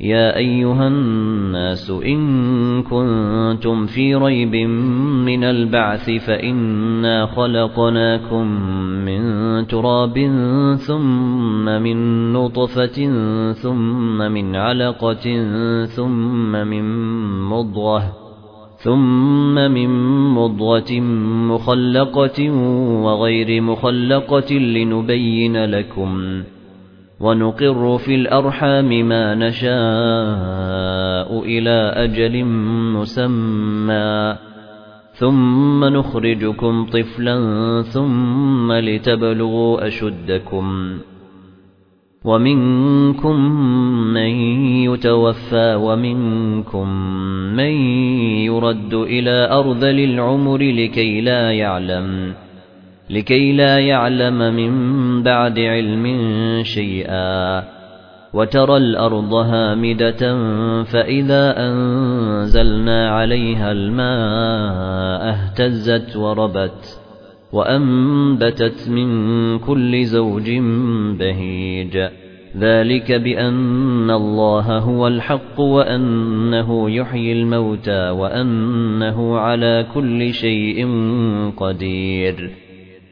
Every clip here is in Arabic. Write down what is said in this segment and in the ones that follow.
يا أيها الناس إن كنتم في ريب من البعث فإنا خلقناكم من تراب ثم من نطفة ثم من علقة ثم من مضغة ثم من مضغة مخلقة وغير مخلقة لنبين لكم ونقر في الأرحام ما نشاء إلى أجل مسمى. ثم نخرجكم طفلا ثم لتبلغوا أشدكم. ومنكم من يتوفى ومنكم من يرد إلى أرذل العمر لكي لا يعلم. لكي لا يعلم من بعد علم شيئا. وترى الأرض هامدة فإذا أنزلنا عليها الماء اهتزت وربت وأنبتت من كل زوج بهيج. ذلك بأن الله هو الحق وأنه يحيي الموتى وأنه على كل شيء قدير.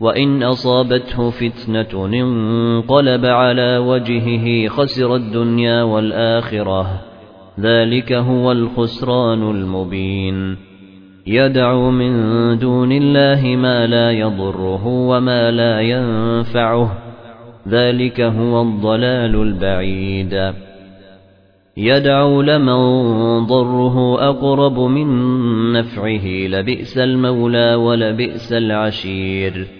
وإن أصابته فتنة انقلب على وجهه خسر الدنيا والآخرة. ذلك هو الخسران المبين. يدعو من دون الله ما لا يضره وما لا ينفعه. ذلك هو الضلال البعيد. يدعو لمن ضره أقرب من نفعه. لبئس المولى ولبئس العشير.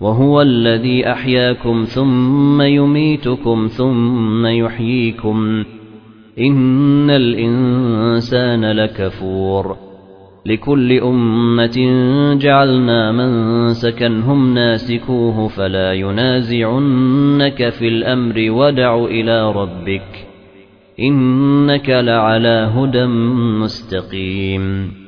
وهو الذي أحياكم ثم يميتكم ثم يحييكم. إن الإنسان لكفور. لكل أمة جعلنا من سكنهم ناسكوه فلا ينازعنك في الأمر ودع إلى ربك. إنك لعلى هدى مستقيم.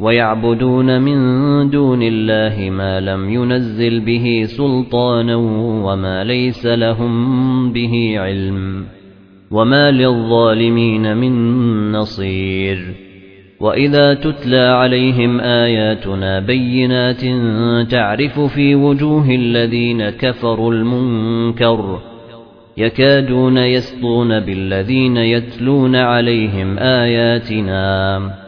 ويعبدون من دون الله ما لم ينزل به سلطانا وما ليس لهم به علم وما للظالمين من نصير. وإذا تتلى عليهم آياتنا بينات تعرف في وجوه الذين كفروا المنكر يكادون يسطون بالذين يتلون عليهم آياتنا.